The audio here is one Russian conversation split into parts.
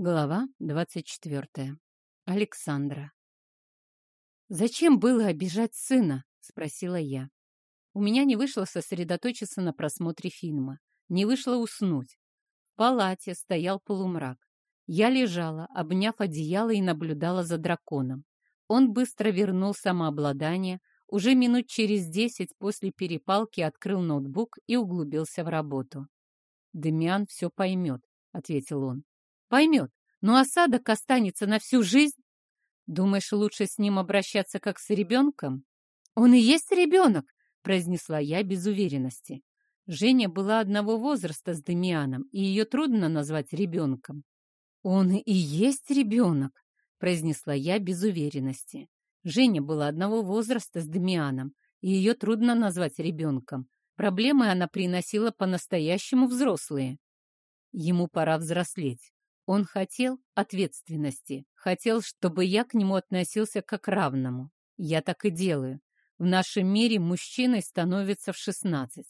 Глава 24. Александра. «Зачем было обижать сына?» — спросила я. У меня не вышло сосредоточиться на просмотре фильма, не вышло уснуть. В палате стоял полумрак. Я лежала, обняв одеяло и наблюдала за драконом. Он быстро вернул самообладание, уже минут через десять после перепалки открыл ноутбук и углубился в работу. «Демиан все поймет», — ответил он. Поймет, но осадок останется на всю жизнь. Думаешь, лучше с ним обращаться как с ребенком? Он и есть ребенок, произнесла я без уверенности. Женя была одного возраста с Демианом, и ее трудно назвать ребенком. «Он и есть ребенок», — произнесла я без уверенности. Женя была одного возраста с Демианом, и ее трудно назвать ребенком. Проблемы она приносила по-настоящему взрослые. Ему пора взрослеть. Он хотел ответственности, хотел, чтобы я к нему относился как равному. Я так и делаю. В нашем мире мужчиной становится в 16.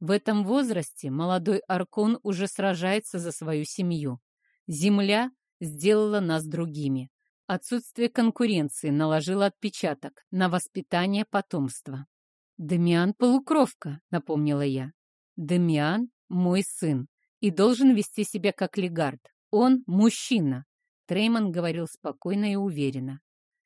В этом возрасте молодой Аркон уже сражается за свою семью. Земля сделала нас другими. Отсутствие конкуренции наложило отпечаток на воспитание потомства. «Дамиан — полукровка», — напомнила я. «Дамиан — мой сын и должен вести себя как легард. Он мужчина, Трейман говорил спокойно и уверенно.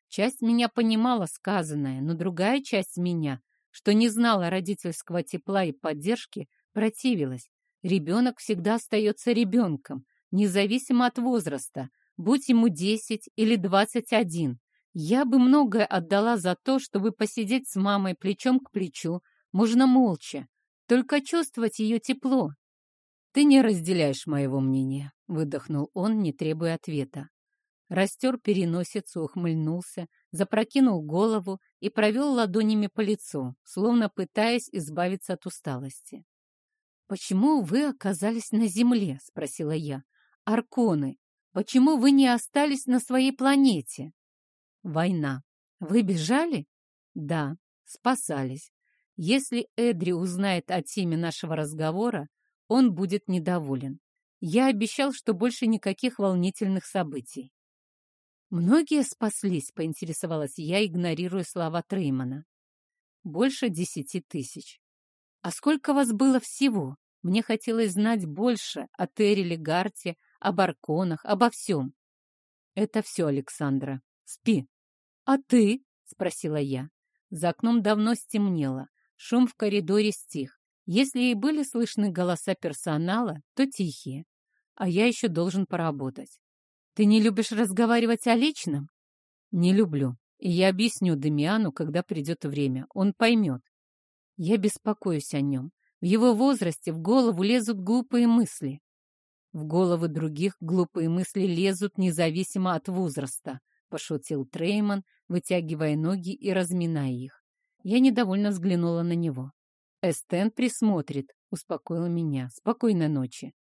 Часть меня понимала сказанное, но другая часть меня, что не знала родительского тепла и поддержки, противилась. Ребенок всегда остается ребенком, независимо от возраста, будь ему 10 или 21. Я бы многое отдала за то, чтобы посидеть с мамой плечом к плечу, можно молча, только чувствовать ее тепло, «Ты не разделяешь моего мнения», — выдохнул он, не требуя ответа. Растер переносицу, ухмыльнулся, запрокинул голову и провел ладонями по лицу, словно пытаясь избавиться от усталости. «Почему вы оказались на Земле?» — спросила я. «Арконы, почему вы не остались на своей планете?» «Война. Вы бежали?» «Да, спасались. Если Эдри узнает о теме нашего разговора, он будет недоволен. Я обещал, что больше никаких волнительных событий. «Многие спаслись», — поинтересовалась я, игнорируя слова Треймана. «Больше десяти тысяч». «А сколько вас было всего? Мне хотелось знать больше о Терриле Гарте, об Арконах, обо всем». «Это все, Александра. Спи». «А ты?» — спросила я. За окном давно стемнело. Шум в коридоре стих. Если и были слышны голоса персонала, то тихие. А я еще должен поработать. Ты не любишь разговаривать о личном? Не люблю. И я объясню Демиану, когда придет время. Он поймет. Я беспокоюсь о нем. В его возрасте в голову лезут глупые мысли. В головы других глупые мысли лезут независимо от возраста, пошутил Трейман, вытягивая ноги и разминая их. Я недовольно взглянула на него. Эстен присмотрит, успокоила меня. Спокойной ночи.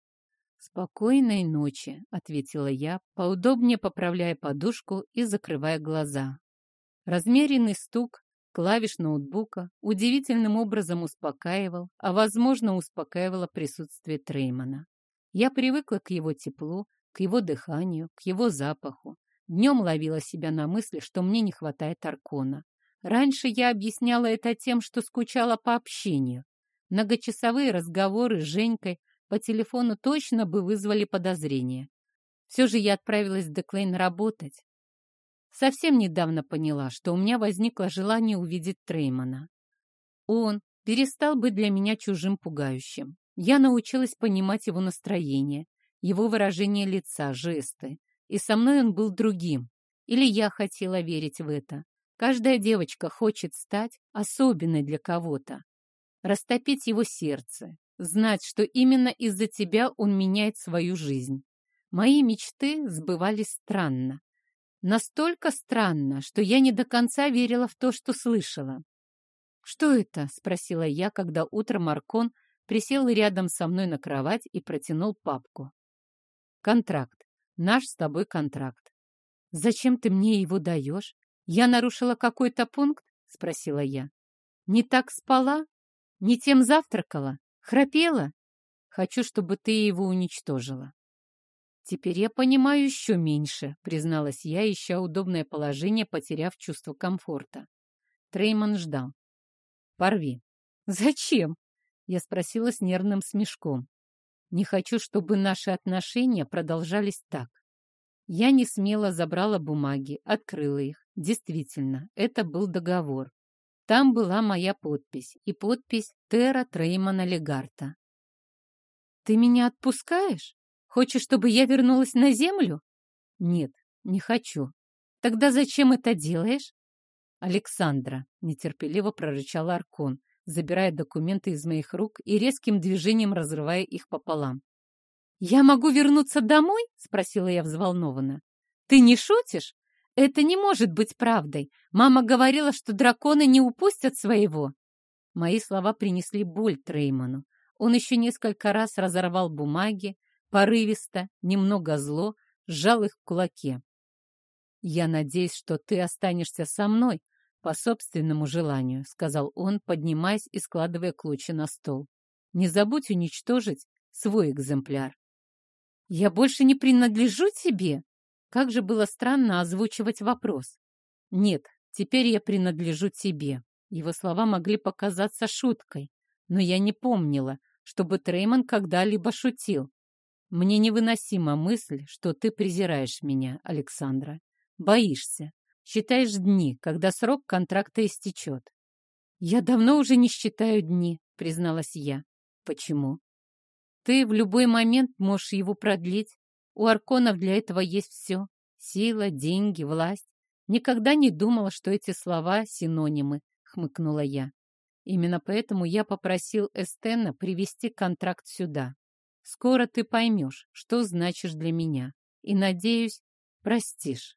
Спокойной ночи, ответила я, поудобнее поправляя подушку и закрывая глаза. Размеренный стук клавиш ноутбука удивительным образом успокаивал, а, возможно, успокаивало присутствие Треймана. Я привыкла к его теплу, к его дыханию, к его запаху. Днем ловила себя на мысли, что мне не хватает Аркона. Раньше я объясняла это тем, что скучала по общению. Многочасовые разговоры с Женькой по телефону точно бы вызвали подозрения. Все же я отправилась в Деклейн работать. Совсем недавно поняла, что у меня возникло желание увидеть Треймана. Он перестал быть для меня чужим пугающим. Я научилась понимать его настроение, его выражение лица, жесты. И со мной он был другим. Или я хотела верить в это. Каждая девочка хочет стать особенной для кого-то, растопить его сердце, знать, что именно из-за тебя он меняет свою жизнь. Мои мечты сбывались странно. Настолько странно, что я не до конца верила в то, что слышала. «Что это?» — спросила я, когда утром Маркон присел рядом со мной на кровать и протянул папку. «Контракт. Наш с тобой контракт. Зачем ты мне его даешь? «Я нарушила какой-то пункт?» — спросила я. «Не так спала? Не тем завтракала? Храпела? Хочу, чтобы ты его уничтожила». Теперь я понимаю еще меньше, призналась я, ища удобное положение, потеряв чувство комфорта. Трейман ждал. Порви. Зачем? Я спросила с нервным смешком. Не хочу, чтобы наши отношения продолжались так. Я не смело забрала бумаги, открыла их. Действительно, это был договор. Там была моя подпись и подпись Тера Треймана Легарта. «Ты меня отпускаешь? Хочешь, чтобы я вернулась на землю?» «Нет, не хочу. Тогда зачем это делаешь?» «Александра», — нетерпеливо прорычал Аркон, забирая документы из моих рук и резким движением разрывая их пополам. «Я могу вернуться домой?» — спросила я взволнованно. «Ты не шутишь? Это не может быть правдой. Мама говорила, что драконы не упустят своего». Мои слова принесли боль Трейману. Он еще несколько раз разорвал бумаги, порывисто, немного зло, сжал их в кулаке. «Я надеюсь, что ты останешься со мной по собственному желанию», — сказал он, поднимаясь и складывая клочья на стол. «Не забудь уничтожить свой экземпляр». «Я больше не принадлежу тебе?» Как же было странно озвучивать вопрос. «Нет, теперь я принадлежу тебе». Его слова могли показаться шуткой, но я не помнила, чтобы Трейман когда-либо шутил. Мне невыносима мысль, что ты презираешь меня, Александра. Боишься. Считаешь дни, когда срок контракта истечет. Я давно уже не считаю дни, призналась я. Почему? Ты в любой момент можешь его продлить. У Арконов для этого есть все. Сила, деньги, власть. Никогда не думала, что эти слова — синонимы, хмыкнула я. Именно поэтому я попросил Эстена привести контракт сюда. Скоро ты поймешь, что значишь для меня. И, надеюсь, простишь.